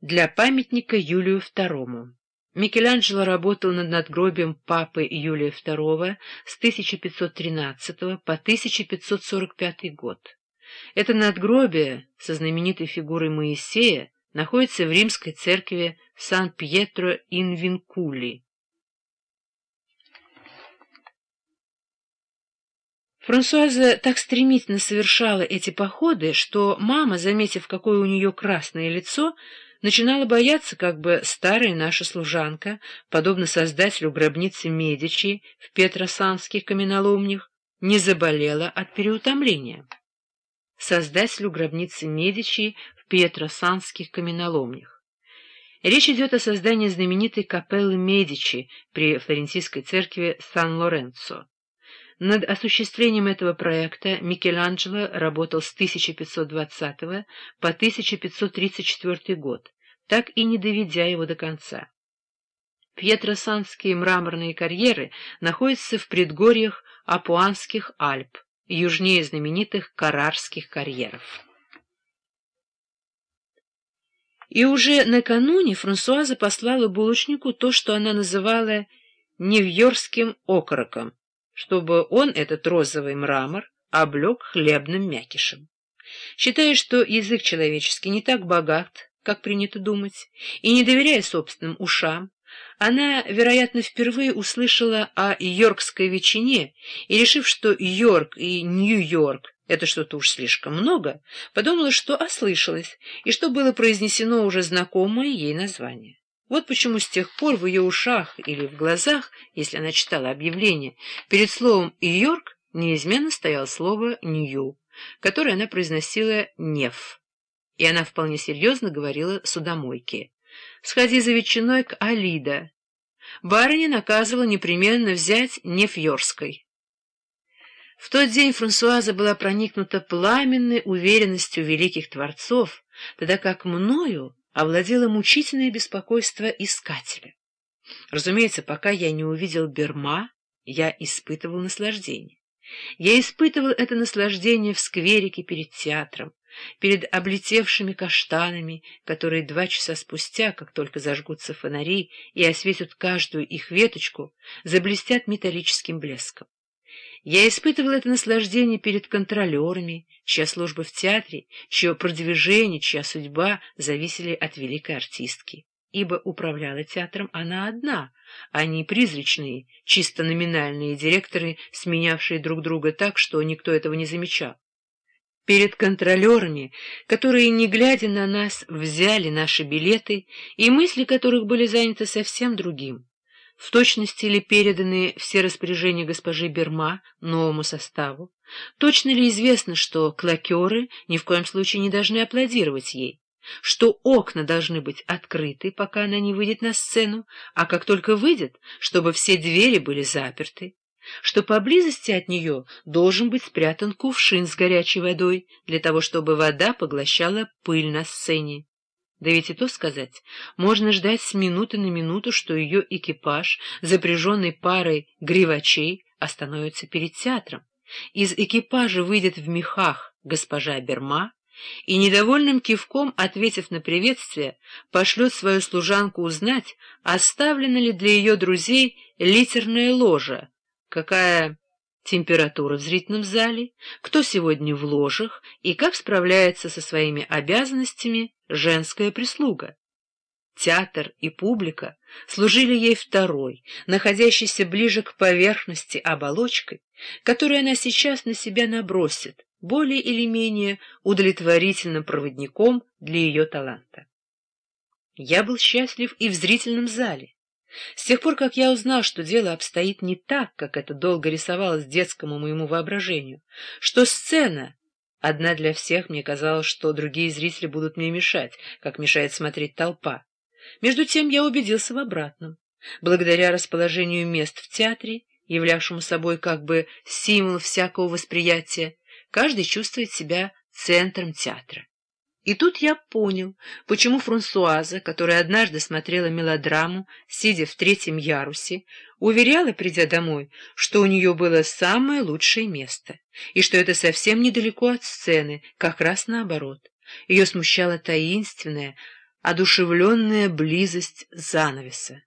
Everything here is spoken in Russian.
для памятника Юлию II. Микеланджело работал над надгробием папы Юлия II с 1513 по 1545 год. Это надгробие со знаменитой фигурой Моисея находится в римской церкви Сан-Пьетро-ин-Винкули. Франсуаза так стремительно совершала эти походы, что мама, заметив, какое у нее красное лицо, начинала бояться, как бы старая наша служанка, подобно создателю гробницы Медичи в Петросанских каменоломнях, не заболела от переутомления. Создателю гробницы Медичи в Петросанских каменоломнях. Речь идет о создании знаменитой капеллы Медичи при флорентийской церкви Сан-Лоренцо. Над осуществлением этого проекта Микеланджело работал с 1520 по 1534 год, так и не доведя его до конца. Пьетросанские мраморные карьеры находятся в предгорьях Апуанских Альп, южнее знаменитых Карарских карьеров. И уже накануне Франсуаза послала булочнику то, что она называла «невьорским окороком», чтобы он этот розовый мрамор облег хлебным мякишем. Считая, что язык человеческий не так богат, как принято думать, и не доверяя собственным ушам, она, вероятно, впервые услышала о йоркской ветчине и, решив, что Йорк и Нью-Йорк — это что-то уж слишком много, подумала, что ослышалась, и что было произнесено уже знакомое ей название. Вот почему с тех пор в ее ушах или в глазах, если она читала объявление, перед словом «Йорк» неизменно стояло слово «Нью», которое она произносила «Неф». И она вполне серьезно говорила судомойке. «Сходи за ветчиной к Алида». Барыня наказывала непременно взять Нефьорской. В тот день Франсуаза была проникнута пламенной уверенностью великих творцов, тогда как мною овладело мучительное беспокойство искателя. Разумеется, пока я не увидел Берма, я испытывал наслаждение. Я испытывал это наслаждение в скверике перед театром, перед облетевшими каштанами, которые два часа спустя, как только зажгутся фонари и осветят каждую их веточку, заблестят металлическим блеском. Я испытывал это наслаждение перед контролерами, чья служба в театре, чье продвижение, чья судьба зависели от великой артистки, ибо управляла театром она одна, а не призрачные, чисто номинальные директоры, сменявшие друг друга так, что никто этого не замечал. Перед контролерами, которые, не глядя на нас, взяли наши билеты, и мысли которых были заняты совсем другим в точности ли переданы все распоряжения госпожи Берма новому составу? Точно ли известно, что клакеры ни в коем случае не должны аплодировать ей? Что окна должны быть открыты, пока она не выйдет на сцену, а как только выйдет, чтобы все двери были заперты? Что поблизости от нее должен быть спрятан кувшин с горячей водой, для того чтобы вода поглощала пыль на сцене? Да ведь и то сказать, можно ждать с минуты на минуту, что ее экипаж, запряженный парой гривачей, остановится перед театром. Из экипажа выйдет в мехах госпожа Берма и, недовольным кивком, ответив на приветствие, пошлет свою служанку узнать, оставлена ли для ее друзей литерная ложа, какая температура в зрительном зале, кто сегодня в ложах и как справляется со своими обязанностями женская прислуга. Театр и публика служили ей второй, находящейся ближе к поверхности оболочкой, которую она сейчас на себя набросит, более или менее удовлетворительным проводником для ее таланта. Я был счастлив и в зрительном зале. С тех пор, как я узнал, что дело обстоит не так, как это долго рисовалось детскому моему воображению, что сцена одна для всех, мне казалось, что другие зрители будут мне мешать, как мешает смотреть толпа. Между тем я убедился в обратном. Благодаря расположению мест в театре, являвшему собой как бы символ всякого восприятия, каждый чувствует себя центром театра. И тут я понял, почему Франсуаза, которая однажды смотрела мелодраму, сидя в третьем ярусе, уверяла, придя домой, что у нее было самое лучшее место, и что это совсем недалеко от сцены, как раз наоборот. Ее смущала таинственная, одушевленная близость занавеса.